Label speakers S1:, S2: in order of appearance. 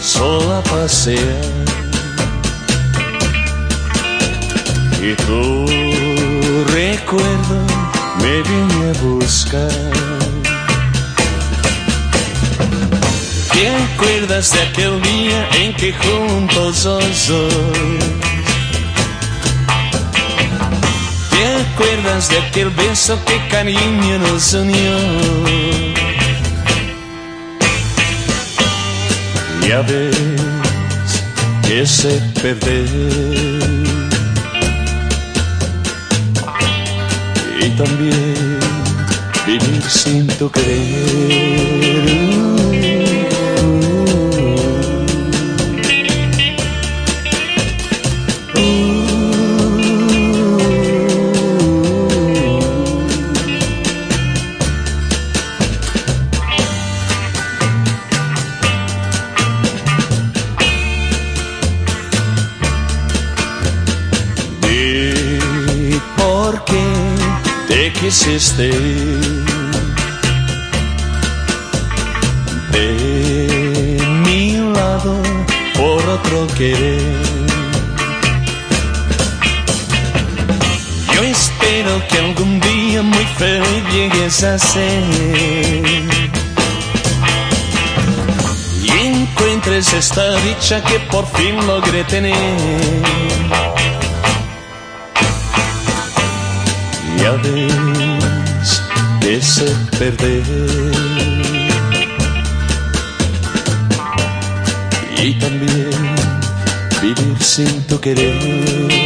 S1: sola pasear y tu recuerdo me vine a buscar. ¿Te acuerdas de aquel día en que juntos dos? ¿Te acuerdas de aquel beso que cariño nos unió? Ya ves que se perder y también vivir sin tu querer. Di por qué te quisiste de mi lado por otro querer. Yo espero que algún día muy feliz llegues a ser y encuentres esta dicha que por fin logré tener. Que se perder y también vivir sin tu querer.